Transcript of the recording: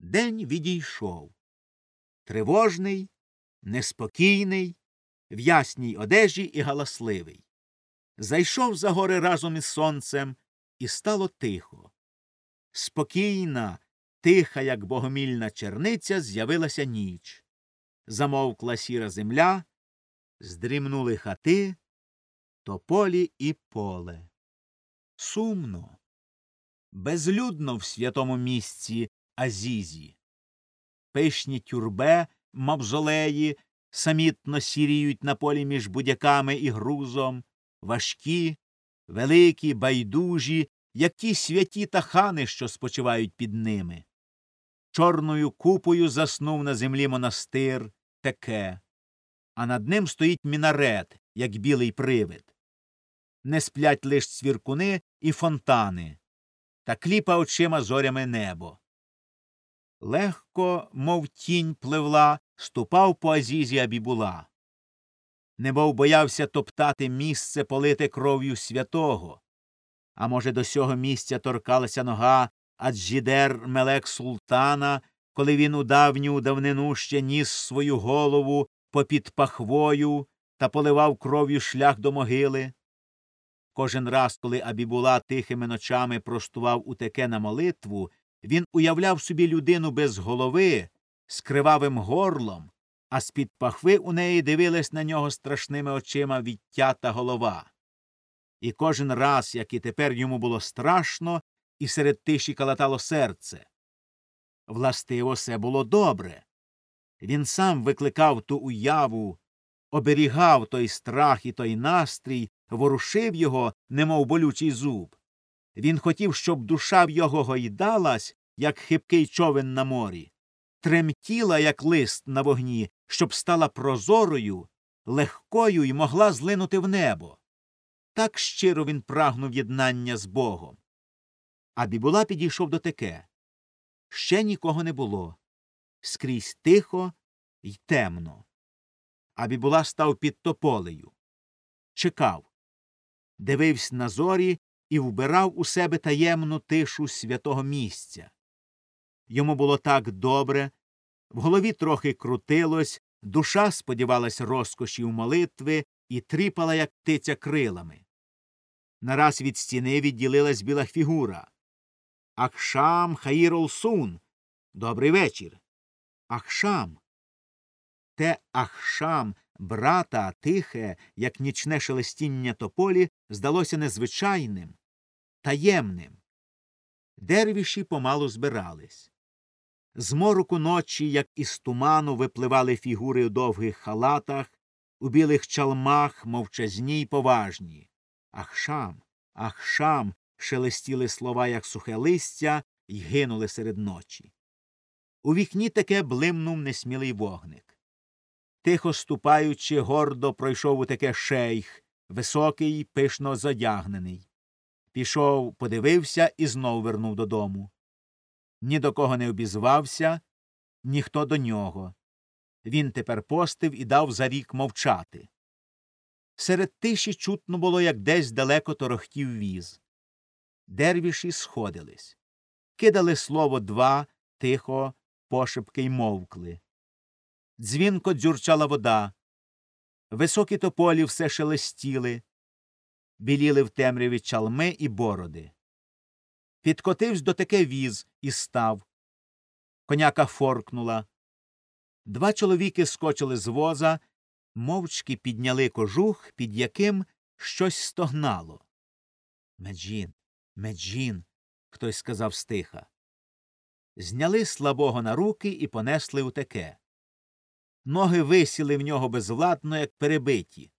День відійшов. Тривожний, неспокійний, в ясній одежі і галасливий. Зайшов за гори разом із сонцем, і стало тихо. Спокійна, тиха, як богомільна черниця, з'явилася ніч. Замовкла сіра земля, здрімнули хати, тополі і поле. Сумно, безлюдно в святому місці Азізі. Пишні тюрбе, мавзолеї, самітно сіріють на полі між будяками і грузом, важкі, великі, байдужі, як ті святі та хани, що спочивають під ними. Чорною купою заснув на землі монастир теке, а над ним стоїть мінарет, як білий привид. Не сплять лиш цвіркуни і фонтани, та кліпа очима зорями небо. Легко, мов тінь пливла, ступав по азізі Абібула. Немов боявся топтати місце, полите кров'ю святого. А може, до сього місця торкалася нога Аджідер Мелек Султана, коли він у давню давнину ще ніс свою голову попід пахвою та поливав кров'ю шлях до могили. Кожен раз, коли Абібула тихими ночами простував у теке на молитву, він уявляв собі людину без голови, з кривавим горлом, а з під пахви у неї дивилась на нього страшними очима відтята голова. І кожен раз, як і тепер йому було страшно, і серед тиші калатало серце. Властиво, все було добре. Він сам викликав ту уяву, оберігав той страх і той настрій, ворушив його, немов болючий зуб. Він хотів, щоб душа в його гойдалась, як хибкий човен на морі, тремтіла, як лист на вогні, щоб стала прозорою, легкою і могла злинути в небо. Так щиро він прагнув єднання з Богом. А Бібула підійшов до теке. Ще нікого не було. Скрізь тихо й темно. А Бібула став під тополею. Чекав. Дивився на зорі і вбирав у себе таємну тишу святого місця. Йому було так добре, в голові трохи крутилось, душа сподівалась розкоші у молитви і тріпала, як птиця крилами. Нараз від стіни відділилась біла фігура. Ахшам Хаїрол Сун. Добрий вечір. Ахшам. Те Ахшам, брата, тихе, як нічне шелестіння тополі, здалося незвичайним, таємним. Дервіші помалу збирались. З мороку ночі, як із туману, випливали фігури у довгих халатах, у білих чалмах, мовчазні й поважні. Ахшам, ахшам, шелестіли слова, як сухе листя, й гинули серед ночі. У вікні таке блимнув несмілий вогник. Тихо ступаючи, гордо пройшов у таке шейх, високий, пишно задягнений. Пішов, подивився і знов вернув додому. Ні до кого не обізвався, ніхто до нього. Він тепер постив і дав за рік мовчати. Серед тиші чутно було, як десь далеко торохтів віз. Дервіші сходились. Кидали слово два, тихо, пошепки й мовкли. Дзвінко дзюрчала вода. Високі тополі все шелестіли, біліли в темряві чалми і бороди. Підкотивсь до таке віз і став. Коняка форкнула. Два чоловіки скочили з воза, мовчки підняли кожух, під яким щось стогнало. Меджін, меджін, хтось сказав стиха. Зняли слабого на руки і понесли у таке. Ноги висіли в нього безвладно, як перебиті.